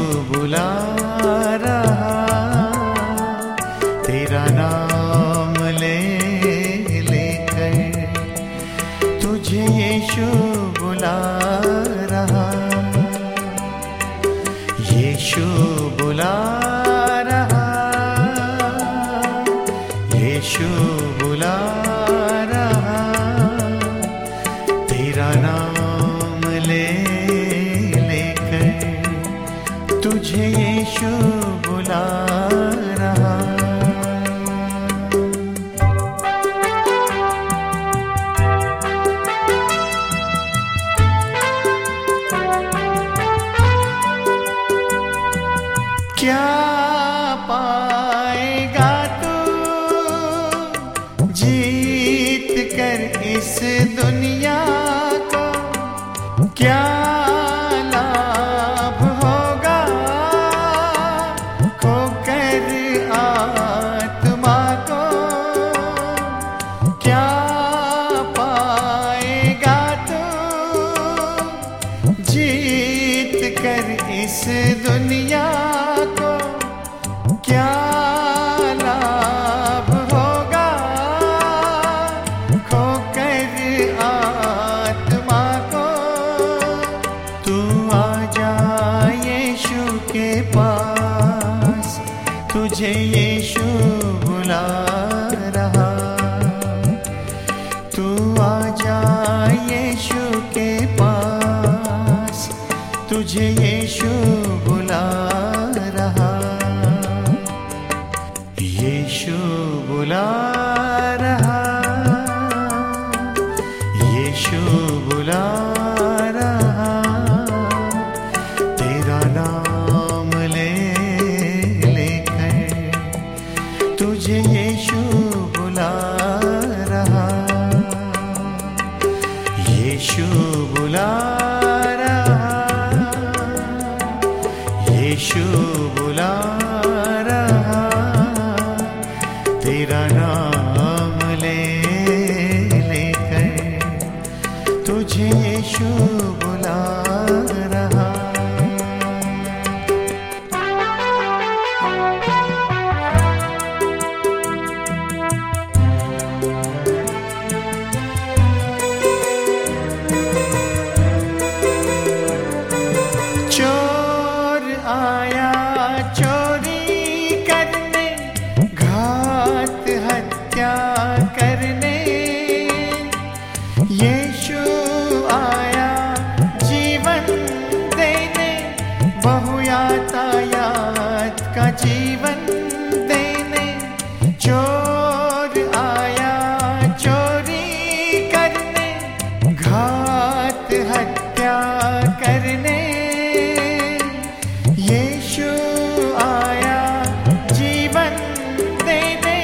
बुला रहा। तेरा नाम ले तुझे बुला रहा। बुला रहा। बुला तुझे यीशु बुला रहा। क्या पाएगा तू? जीत कर इस दुनिया तुझे यीशु बुला रहा। तू आ जा यीशु के पास। तुझे यीशु बुला रहा। यीशु बुला रहा। यीशु बुला तुझे यीशु बुला रहा। यीशु बुला रहा। यीशु बुला रहा। तेरा नाम ले लेकर तुझे यीशु जीवन देने, चोर आया, चोरी करने, घात हत्या करने। यीशु आया जीवन देने,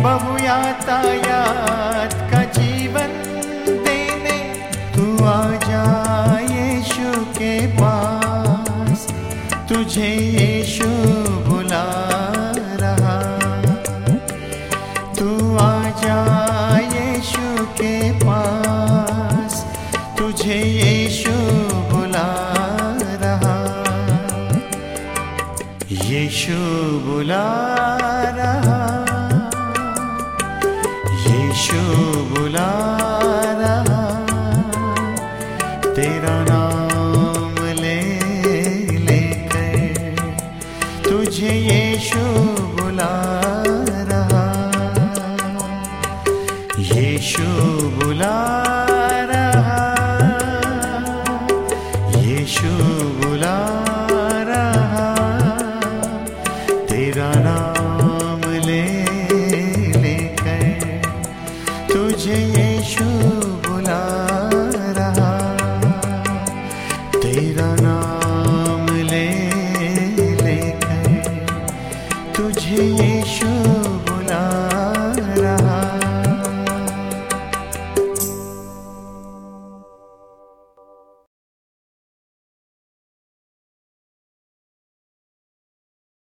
बहुयातायात का जीवन देने। तू आ जा यीशु के पास, तुझे यीशु बुला रहा। तू आ जा यीशु के पास तुझे यीशु तुझे यीशु बुला रहा। यीशु बुला रहा। यीशु बुला रहा। तेरा नाम बुला रहा। तेरा नाम You.